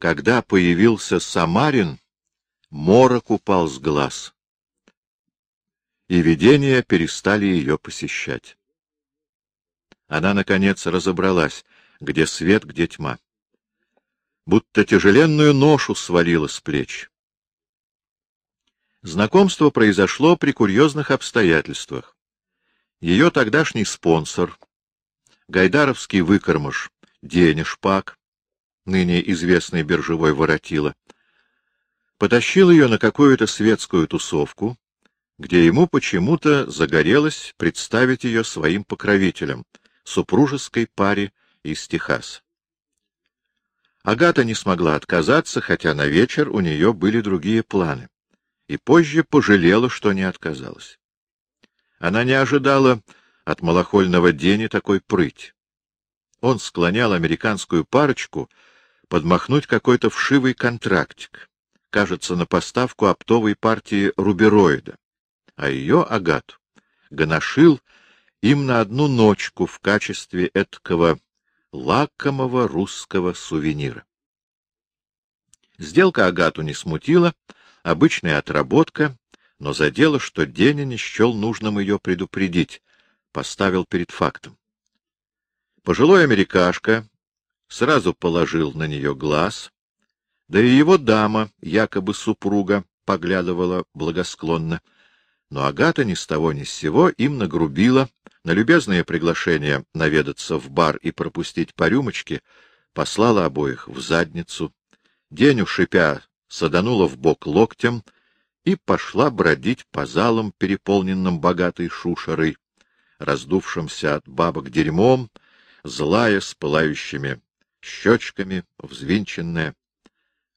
Когда появился Самарин, морок упал с глаз, и видения перестали ее посещать. Она, наконец, разобралась, где свет, где тьма. Будто тяжеленную ношу свалила с плеч. Знакомство произошло при курьезных обстоятельствах. Ее тогдашний спонсор, гайдаровский выкормыш Деня Шпак, ныне известный биржевой воротила, потащил ее на какую-то светскую тусовку, где ему почему-то загорелось представить ее своим покровителем, супружеской паре из Техаса. Агата не смогла отказаться, хотя на вечер у нее были другие планы, и позже пожалела, что не отказалась. Она не ожидала от малохольного Дени такой прыть. Он склонял американскую парочку подмахнуть какой-то вшивый контрактик, кажется, на поставку оптовой партии рубероида, а ее, Агату, гоношил им на одну ночку в качестве эткого лакомого русского сувенира. Сделка Агату не смутила, обычная отработка, но задело, что Деня не счел нужным ее предупредить, поставил перед фактом. Пожилой америкашка сразу положил на нее глаз, да и его дама, якобы супруга, поглядывала благосклонно. Но Агата ни с того ни с сего им нагрубила, на любезное приглашение наведаться в бар и пропустить по рюмочке, послала обоих в задницу. Деню, шипя, саданула в бок локтем и пошла бродить по залам, переполненным богатой шушерой, раздувшимся от бабок дерьмом, злая, с пылающими щечками, взвинченная.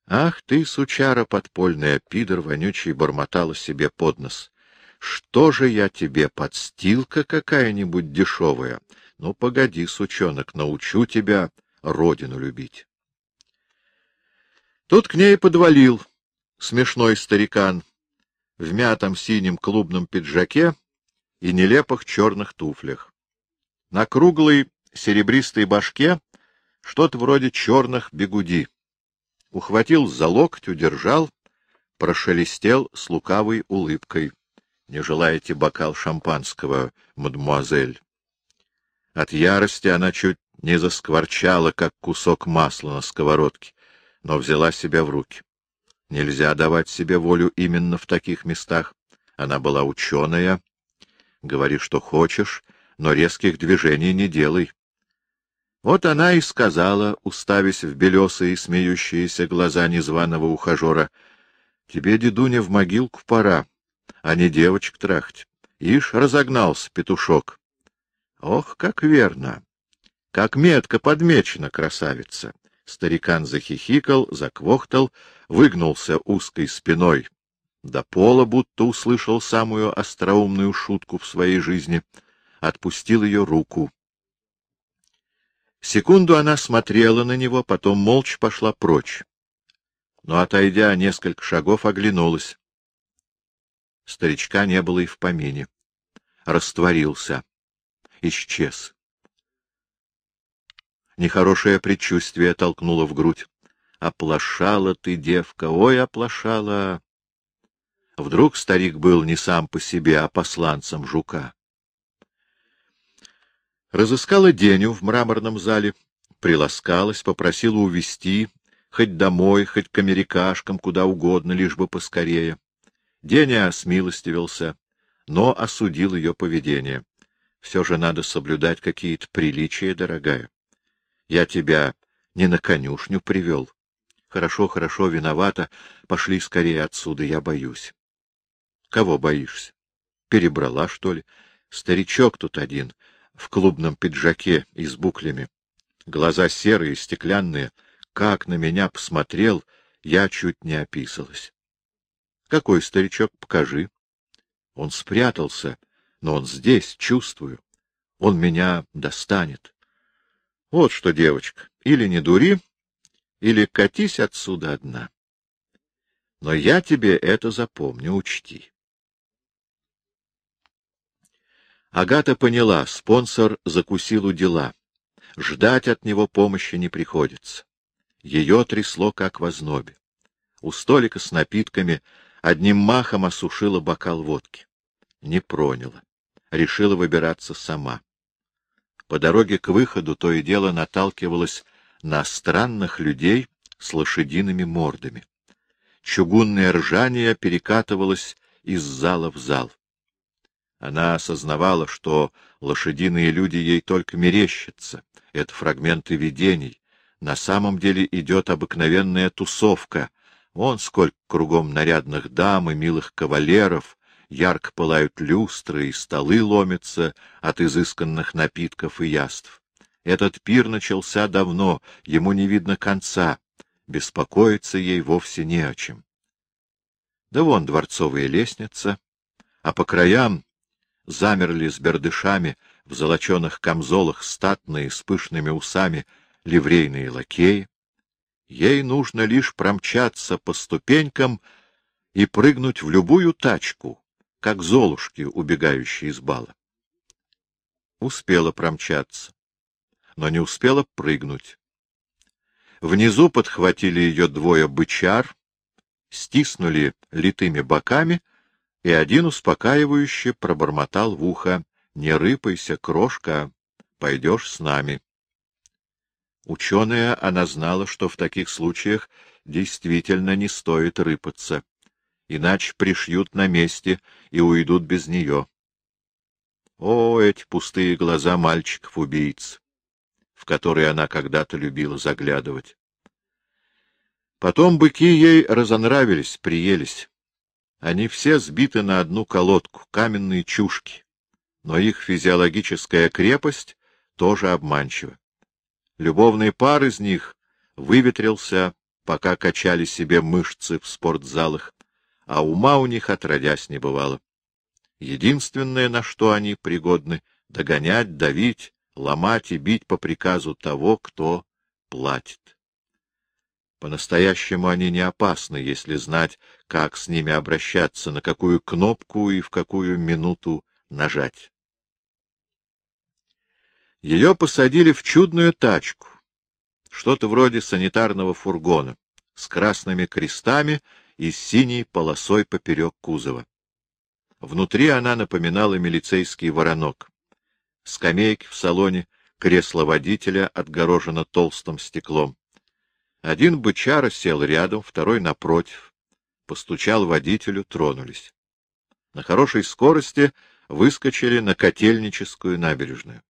Ах ты, сучара подпольная, пидор вонючий, бормотала себе под нос. Что же я тебе, подстилка какая-нибудь дешевая? Ну, погоди, сучонок, научу тебя родину любить. Тут к ней подвалил смешной старикан в мятом синем клубном пиджаке и нелепых черных туфлях. На круглой серебристой башке что-то вроде черных бегуди. Ухватил за локоть, удержал, прошелестел с лукавой улыбкой. — Не желаете бокал шампанского, мадемуазель? От ярости она чуть не заскворчала, как кусок масла на сковородке, но взяла себя в руки. Нельзя давать себе волю именно в таких местах. Она была ученая. Говори, что хочешь, но резких движений не делай. Вот она и сказала, уставясь в белесые смеющиеся глаза незваного ухажера, — Тебе, дедуня, в могилку пора, а не девочек трахать. Ишь, разогнался петушок. Ох, как верно! Как метко подмечена красавица! Старикан захихикал, заквохтал, выгнулся узкой спиной. До пола будто услышал самую остроумную шутку в своей жизни. Отпустил ее руку. Секунду она смотрела на него, потом молча пошла прочь. Но, отойдя несколько шагов, оглянулась. Старичка не было и в помине. Растворился. Исчез. Нехорошее предчувствие толкнуло в грудь. Оплошала ты, девка, ой, оплошала. Вдруг старик был не сам по себе, а посланцем жука. Разыскала Деню в мраморном зале, приласкалась, попросила увести хоть домой, хоть к америкашкам, куда угодно, лишь бы поскорее. Деня смилостивился, но осудил ее поведение. Все же надо соблюдать какие-то приличия, дорогая. Я тебя не на конюшню привел. Хорошо, хорошо, виновата. Пошли скорее отсюда, я боюсь. Кого боишься? Перебрала, что ли? Старичок тут один, в клубном пиджаке и с буклями. Глаза серые, стеклянные. Как на меня посмотрел, я чуть не описалась. — Какой старичок, покажи. Он спрятался, но он здесь, чувствую. Он меня достанет. Вот что, девочка, или не дури, или катись отсюда одна. Но я тебе это запомню, учти. Агата поняла, спонсор закусил у дела. Ждать от него помощи не приходится. Ее трясло, как в ознобе. У столика с напитками одним махом осушила бокал водки. Не проняла. Решила выбираться сама. По дороге к выходу то и дело наталкивалась на странных людей с лошадиными мордами. Чугунное ржание перекатывалось из зала в зал. Она осознавала, что лошадиные люди ей только мерещатся. Это фрагменты видений. На самом деле идет обыкновенная тусовка. Вон сколько кругом нарядных дам и милых кавалеров, ярко пылают люстры, и столы ломятся от изысканных напитков и яств. Этот пир начался давно, ему не видно конца, беспокоиться ей вовсе не о чем. Да вон дворцовая лестница, а по краям замерли с бердышами в золоченых камзолах статные с пышными усами ливрейные лакеи. Ей нужно лишь промчаться по ступенькам и прыгнуть в любую тачку, как золушки, убегающие из бала. Успела промчаться, но не успела прыгнуть. Внизу подхватили ее двое бычар, стиснули литыми боками, и один успокаивающе пробормотал в ухо «Не рыпайся, крошка, пойдешь с нами». Ученая, она знала, что в таких случаях действительно не стоит рыпаться иначе пришьют на месте и уйдут без нее. О, эти пустые глаза мальчиков-убийц, в которые она когда-то любила заглядывать. Потом быки ей разонравились, приелись. Они все сбиты на одну колодку, каменные чушки, но их физиологическая крепость тоже обманчива. Любовный пар из них выветрился, пока качали себе мышцы в спортзалах, а ума у них отродясь не бывало. Единственное, на что они пригодны — догонять, давить, ломать и бить по приказу того, кто платит. По-настоящему они не опасны, если знать, как с ними обращаться, на какую кнопку и в какую минуту нажать. Ее посадили в чудную тачку, что-то вроде санитарного фургона, с красными крестами и синей полосой поперек кузова. Внутри она напоминала милицейский воронок. Скамейки в салоне, кресло водителя отгорожено толстым стеклом. Один бычара сел рядом, второй напротив. Постучал водителю, тронулись. На хорошей скорости выскочили на котельническую набережную.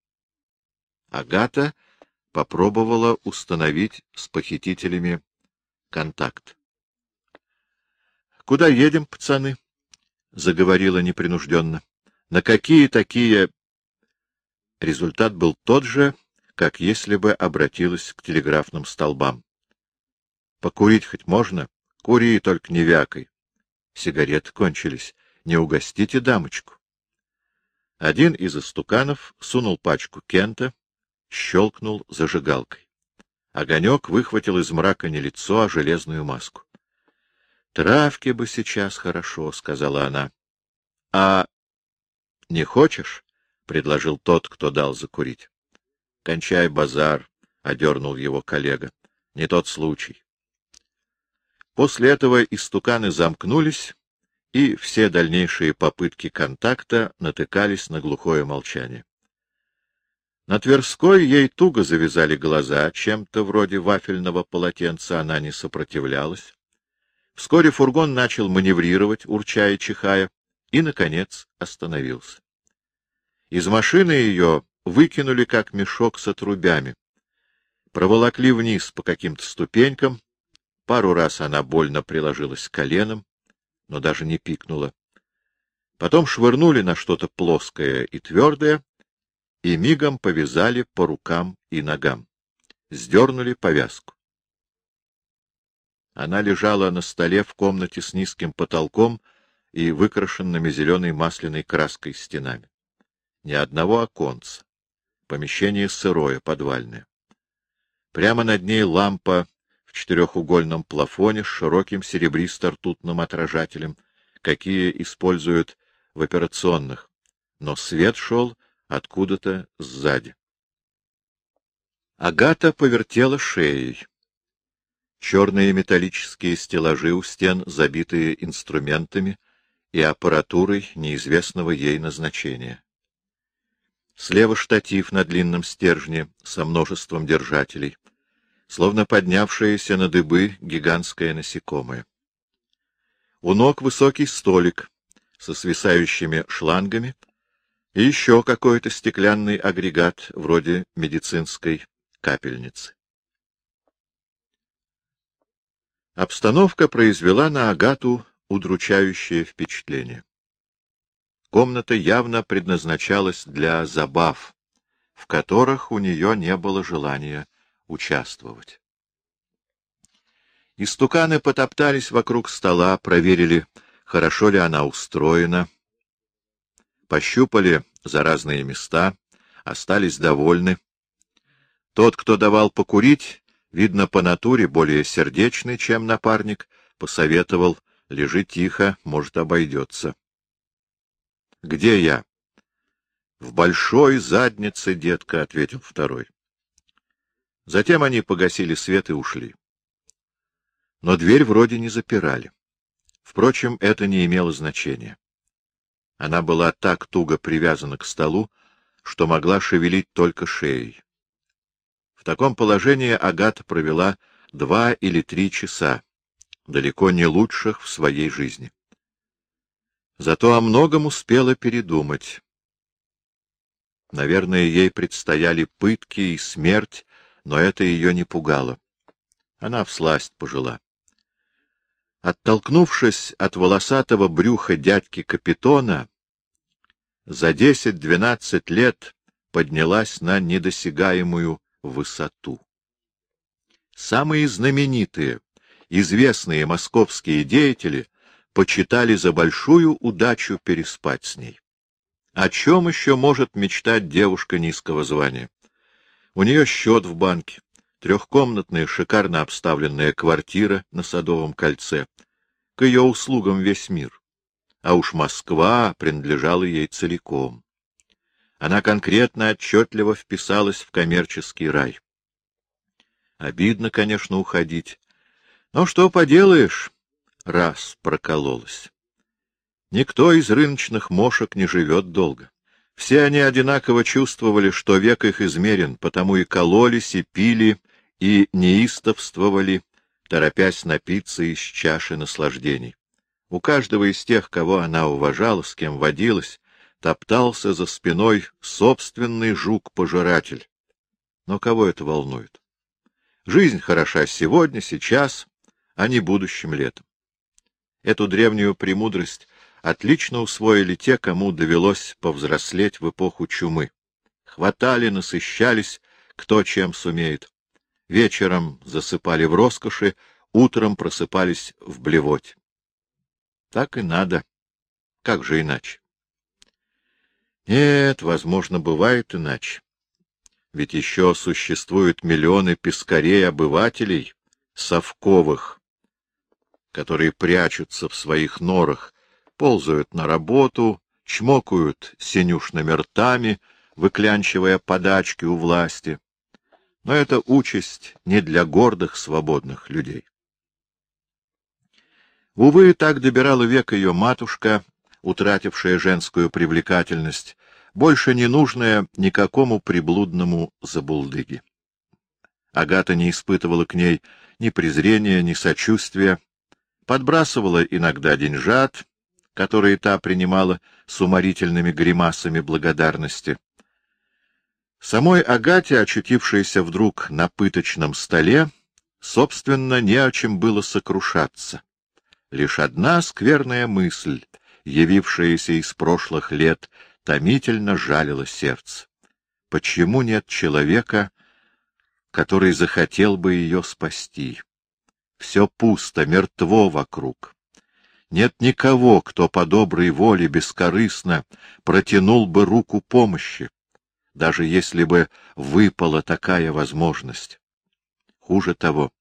Агата попробовала установить с похитителями контакт. — Куда едем, пацаны? — заговорила непринужденно. — На какие такие... Результат был тот же, как если бы обратилась к телеграфным столбам. — Покурить хоть можно? Кури, только не вякой. Сигареты кончились. Не угостите дамочку. Один из истуканов сунул пачку Кента, щелкнул зажигалкой. Огонек выхватил из мрака не лицо, а железную маску. — Травки бы сейчас хорошо, — сказала она. — А не хочешь? — предложил тот, кто дал закурить. — Кончай базар, — одернул его коллега. — Не тот случай. После этого истуканы замкнулись, и все дальнейшие попытки контакта натыкались на глухое молчание. На Тверской ей туго завязали глаза, чем-то вроде вафельного полотенца она не сопротивлялась. Вскоре фургон начал маневрировать, урча и чихая, и, наконец, остановился. Из машины ее выкинули, как мешок с отрубями. Проволокли вниз по каким-то ступенькам. Пару раз она больно приложилась коленом, но даже не пикнула. Потом швырнули на что-то плоское и твердое и мигом повязали по рукам и ногам. Сдернули повязку. Она лежала на столе в комнате с низким потолком и выкрашенными зеленой масляной краской стенами. Ни одного оконца. Помещение сырое, подвальное. Прямо над ней лампа четырехугольном плафоне с широким серебристо-ртутным отражателем, какие используют в операционных, но свет шел откуда-то сзади. Агата повертела шеей. черные металлические стеллажи у стен, забитые инструментами и аппаратурой неизвестного ей назначения. Слева штатив на длинном стержне со множеством держателей, словно поднявшееся на дыбы гигантское насекомое. У ног высокий столик со свисающими шлангами и еще какой-то стеклянный агрегат вроде медицинской капельницы. Обстановка произвела на Агату удручающее впечатление. Комната явно предназначалась для забав, в которых у нее не было желания участвовать. Истуканы потоптались вокруг стола, проверили, хорошо ли она устроена, пощупали за разные места, остались довольны. Тот, кто давал покурить, видно, по натуре более сердечный, чем напарник, посоветовал, лежи тихо, может, обойдется. — Где я? — В большой заднице, детка, — ответил второй. Затем они погасили свет и ушли. Но дверь вроде не запирали. Впрочем, это не имело значения. Она была так туго привязана к столу, что могла шевелить только шеей. В таком положении Агата провела два или три часа, далеко не лучших в своей жизни. Зато о многом успела передумать. Наверное, ей предстояли пытки и смерть, но это ее не пугало. Она всласть пожила. Оттолкнувшись от волосатого брюха дядьки Капитона, за десять-двенадцать лет поднялась на недосягаемую высоту. Самые знаменитые, известные московские деятели почитали за большую удачу переспать с ней. О чем еще может мечтать девушка низкого звания? У нее счет в банке, трехкомнатная шикарно обставленная квартира на Садовом кольце. К ее услугам весь мир. А уж Москва принадлежала ей целиком она конкретно отчетливо вписалась в коммерческий рай. Обидно, конечно, уходить. Но что поделаешь, раз прокололась. Никто из рыночных мошек не живет долго. Все они одинаково чувствовали, что век их измерен, потому и кололись, и пили, и неистовствовали, торопясь напиться из чаши наслаждений. У каждого из тех, кого она уважала, с кем водилась, топтался за спиной собственный жук-пожиратель. Но кого это волнует? Жизнь хороша сегодня, сейчас, а не будущим летом. Эту древнюю премудрость отлично усвоили те, кому довелось повзрослеть в эпоху чумы. Хватали, насыщались, кто чем сумеет. Вечером засыпали в роскоши, утром просыпались в блевоть. Так и надо. Как же иначе? Нет, возможно, бывает иначе. Ведь еще существуют миллионы пескарей-обывателей, совковых, которые прячутся в своих норах, ползают на работу, чмокают синюшными ртами, выклянчивая подачки у власти. Но это участь не для гордых свободных людей. Увы, так добирала век ее матушка, утратившая женскую привлекательность, больше не нужная никакому приблудному забулдыге. Агата не испытывала к ней ни презрения, ни сочувствия, подбрасывала иногда деньжат, которые та принимала с уморительными гримасами благодарности. Самой Агате, очутившейся вдруг на пыточном столе, собственно, не о чем было сокрушаться. Лишь одна скверная мысль явившаяся из прошлых лет, томительно жалило сердце. Почему нет человека, который захотел бы ее спасти? Все пусто, мертво вокруг. Нет никого, кто по доброй воле бескорыстно протянул бы руку помощи, даже если бы выпала такая возможность. Хуже того,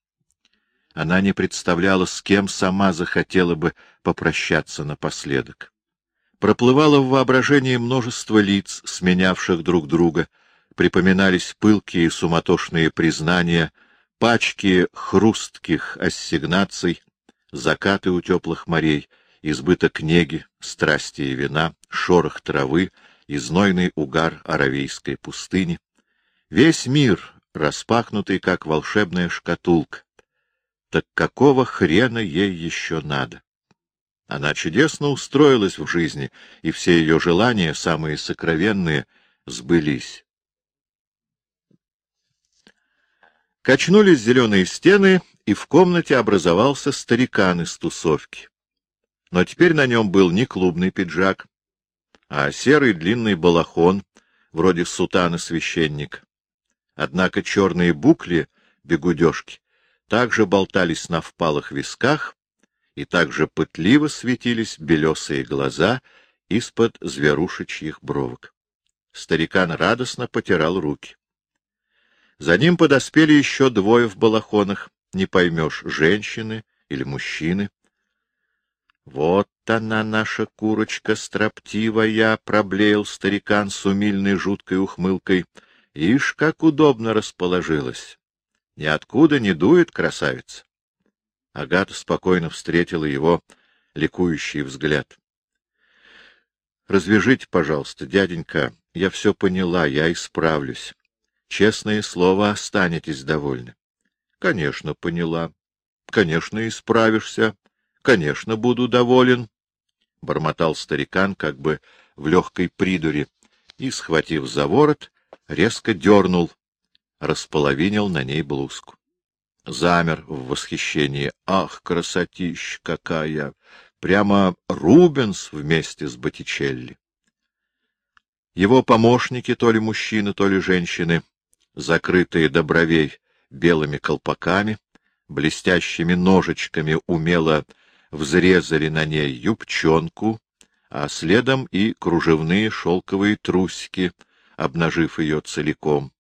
она не представляла, с кем сама захотела бы попрощаться напоследок. Проплывало в воображении множество лиц, сменявших друг друга, припоминались пылкие суматошные признания, пачки хрустких ассигнаций, закаты у теплых морей, избыток неги, страсти и вина, шорох травы и знойный угар аравийской пустыни. Весь мир, распахнутый, как волшебная шкатулка. Так какого хрена ей еще надо? Она чудесно устроилась в жизни, и все ее желания, самые сокровенные, сбылись. Качнулись зеленые стены, и в комнате образовался старикан из тусовки. Но теперь на нем был не клубный пиджак, а серый длинный балахон, вроде сутана священника. Однако черные букли, бегудежки, также болтались на впалых висках, и также пытливо светились белесые глаза из-под зверушечьих бровок. Старикан радостно потирал руки. За ним подоспели еще двое в балахонах, не поймешь, женщины или мужчины. — Вот она, наша курочка строптивая, — проблеял старикан с умильной жуткой ухмылкой. — Ишь, как удобно расположилась! Ниоткуда не дует красавица. Агата спокойно встретила его ликующий взгляд. — Развяжите, пожалуйста, дяденька, я все поняла, я исправлюсь. Честное слово, останетесь довольны. — Конечно, поняла. Конечно, исправишься. Конечно, буду доволен. — бормотал старикан как бы в легкой придуре и, схватив за ворот, резко дернул, располовинил на ней блузку замер в восхищении. Ах, красотища какая! Прямо Рубенс вместе с Боттичелли. Его помощники, то ли мужчины, то ли женщины, закрытые до бровей белыми колпаками, блестящими ножичками умело взрезали на ней юбчонку, а следом и кружевные шелковые трусики, обнажив ее целиком.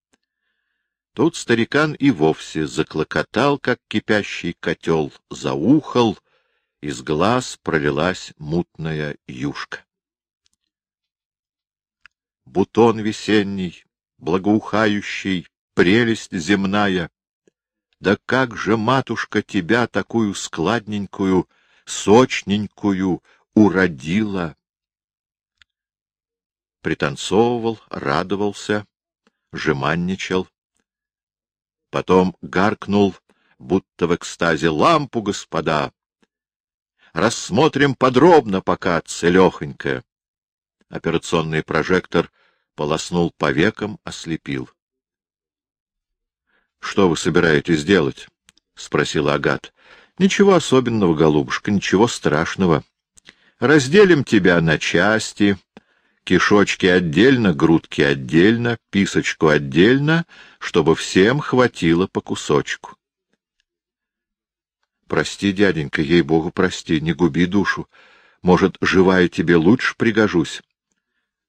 Тут старикан и вовсе заклокотал, как кипящий котел, заухал, из глаз пролилась мутная юшка. Бутон весенний, благоухающий, прелесть земная, да как же, матушка, тебя такую складненькую, сочненькую уродила! Пританцовывал, радовался, жеманничал. Потом гаркнул, будто в экстазе, лампу, господа. Рассмотрим подробно пока, целехонько. Операционный прожектор полоснул по векам, ослепил. — Что вы собираетесь делать? — спросила Агат. — Ничего особенного, голубушка, ничего страшного. Разделим тебя на части, кишочки отдельно, грудки отдельно, писочку отдельно, чтобы всем хватило по кусочку. Прости, дяденька, ей-богу, прости, не губи душу. Может, живая тебе лучше пригожусь.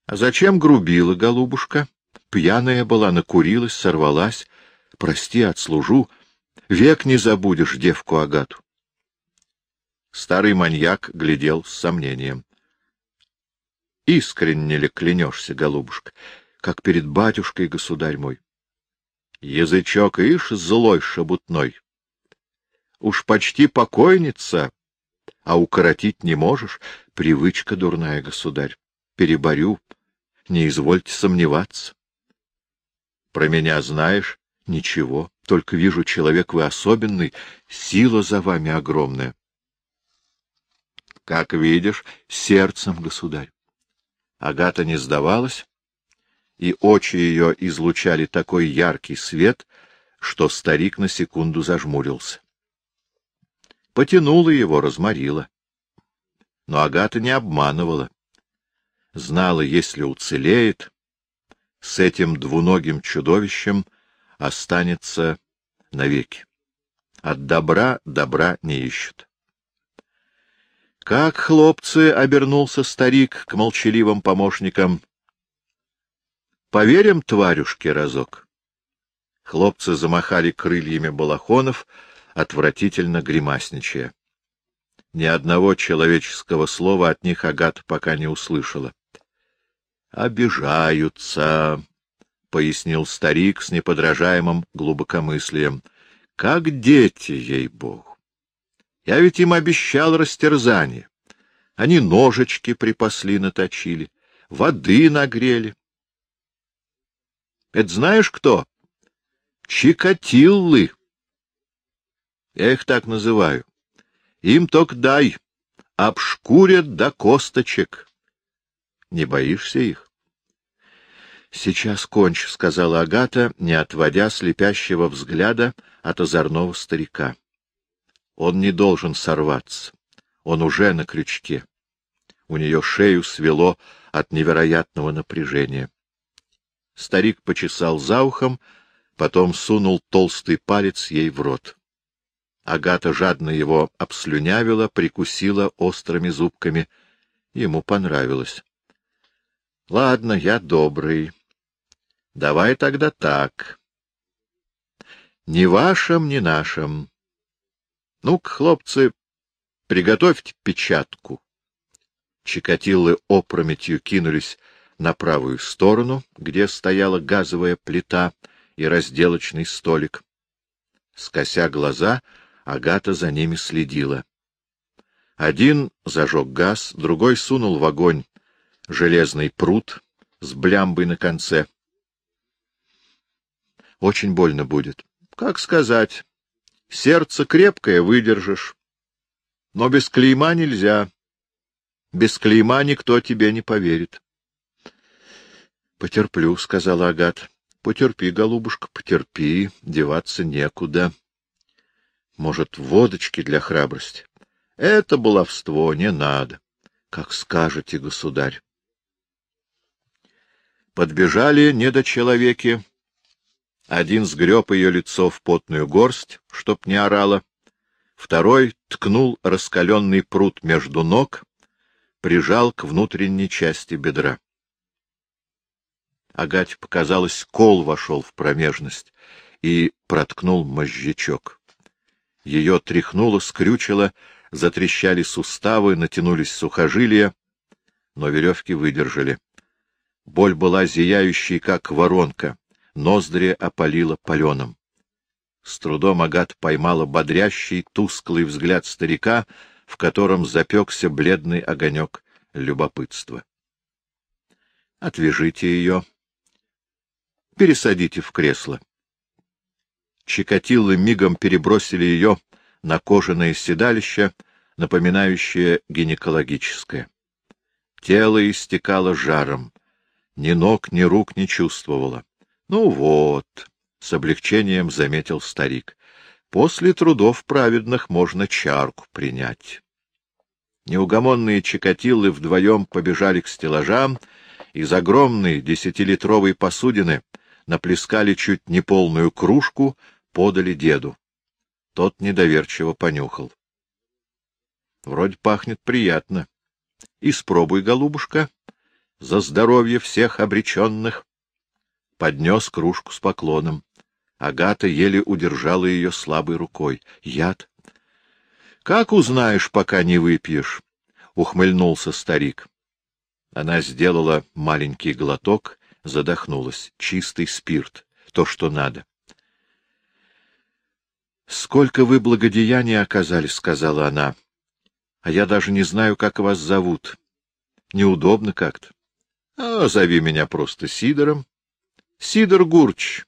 А зачем грубила, голубушка? Пьяная была, накурилась, сорвалась. Прости, отслужу. Век не забудешь девку Агату. Старый маньяк глядел с сомнением. Искренне ли клянешься, голубушка, как перед батюшкой, государь мой? Язычок, ишь, злой шебутной. Уж почти покойница, а укоротить не можешь. Привычка дурная, государь. Переборю, не извольте сомневаться. Про меня знаешь? Ничего, только вижу, человек вы особенный, сила за вами огромная. Как видишь, сердцем, государь. Агата не сдавалась, и очи ее излучали такой яркий свет, что старик на секунду зажмурился. Потянула его, разморила. Но Агата не обманывала. Знала, если уцелеет, с этим двуногим чудовищем останется навеки. От добра добра не ищут. — Как, хлопцы, — обернулся старик к молчаливым помощникам. — Поверим тварюшке разок. Хлопцы замахали крыльями балахонов, отвратительно гримасничая. Ни одного человеческого слова от них Агата пока не услышала. — Обижаются, — пояснил старик с неподражаемым глубокомыслием. — как дети, ей-богу. Я ведь им обещал растерзание. Они ножички припасли, наточили, воды нагрели. Это знаешь кто? Чикатиллы. Я их так называю. Им только дай, обшкурят до косточек. Не боишься их? — Сейчас кончу, — сказала Агата, не отводя слепящего взгляда от озорного старика. Он не должен сорваться. Он уже на крючке. У нее шею свело от невероятного напряжения. Старик почесал за ухом, потом сунул толстый палец ей в рот. Агата жадно его обслюнявила, прикусила острыми зубками. Ему понравилось. — Ладно, я добрый. Давай тогда так. Ни вашим, ни нашим. Ну-ка, хлопцы, приготовьте печатку. Чикатилы опрометью кинулись на правую сторону, где стояла газовая плита и разделочный столик. Скося глаза, Агата за ними следила. Один зажег газ, другой сунул в огонь железный пруд с блямбой на конце. Очень больно будет. Как сказать. Сердце крепкое, выдержишь. Но без клейма нельзя. Без клейма никто тебе не поверит. — Потерплю, — сказала Агат. — Потерпи, голубушка, потерпи, деваться некуда. Может, водочки для храбрости? Это баловство, не надо. Как скажете, государь. Подбежали недочеловеки. Один сгреб ее лицо в потную горсть, чтоб не орала. Второй ткнул раскаленный пруд между ног, прижал к внутренней части бедра. Агате показалось, кол вошел в промежность и проткнул мозжечок. Ее тряхнуло, скрючило, затрещали суставы, натянулись сухожилия, но веревки выдержали. Боль была зияющей, как воронка, ноздри опалила паленым. С трудом Агат поймала бодрящий, тусклый взгляд старика, в котором запекся бледный огонек любопытства. — Отвяжите ее. Пересадите в кресло. Чикатиллы мигом перебросили ее на кожаное седалище, напоминающее гинекологическое. Тело истекало жаром, ни ног, ни рук не чувствовало. Ну вот, — с облегчением заметил старик, — после трудов праведных можно чарку принять. Неугомонные чикатиллы вдвоем побежали к стеллажам, из огромной десятилитровой посудины наплескали чуть не полную кружку, подали деду. Тот недоверчиво понюхал. — Вроде пахнет приятно. — Испробуй, голубушка, за здоровье всех обреченных. Поднес кружку с поклоном. Агата еле удержала ее слабой рукой. — Яд? — Как узнаешь, пока не выпьешь? — ухмыльнулся старик. Она сделала маленький глоток, задохнулась. Чистый спирт, то, что надо. — Сколько вы благодеяния оказали, — сказала она. — А я даже не знаю, как вас зовут. Неудобно как-то. — А зови меня просто Сидором. Сидор Гурч,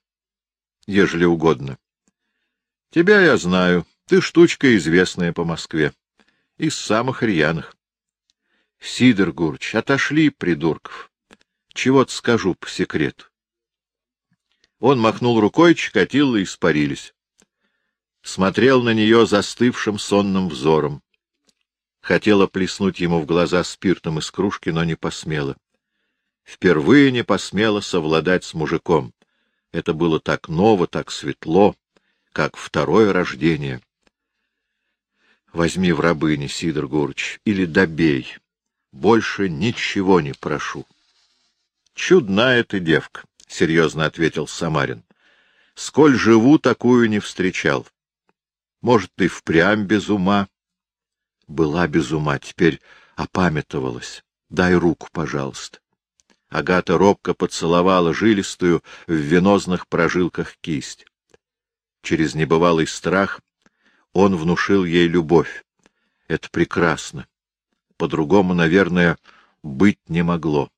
ежели угодно. Тебя я знаю, ты штучка известная по Москве. Из самых рьяных. Сидор Гурч, отошли, придурков. Чего-то скажу по секрету. Он махнул рукой, Чикатило испарились. Смотрел на нее застывшим сонным взором. Хотела плеснуть ему в глаза спиртом из кружки, но не посмела впервые не посмела совладать с мужиком. Это было так ново, так светло, как второе рождение. Возьми в рабыни, Сидор Гурч, или добей. Больше ничего не прошу. Чудная ты девка, — серьезно ответил Самарин. Сколь живу, такую не встречал. Может, ты впрямь без ума? Была без ума, теперь опамятовалась. Дай руку, пожалуйста. Агата робко поцеловала жилистую в венозных прожилках кисть. через небывалый страх, он внушил ей любовь. Это прекрасно. По-другому, наверное, быть не могло.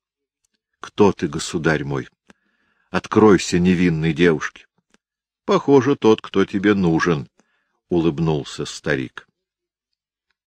Кто ты, государь мой? Откройся невинной девушке. Похоже, тот, кто тебе нужен, — улыбнулся старик.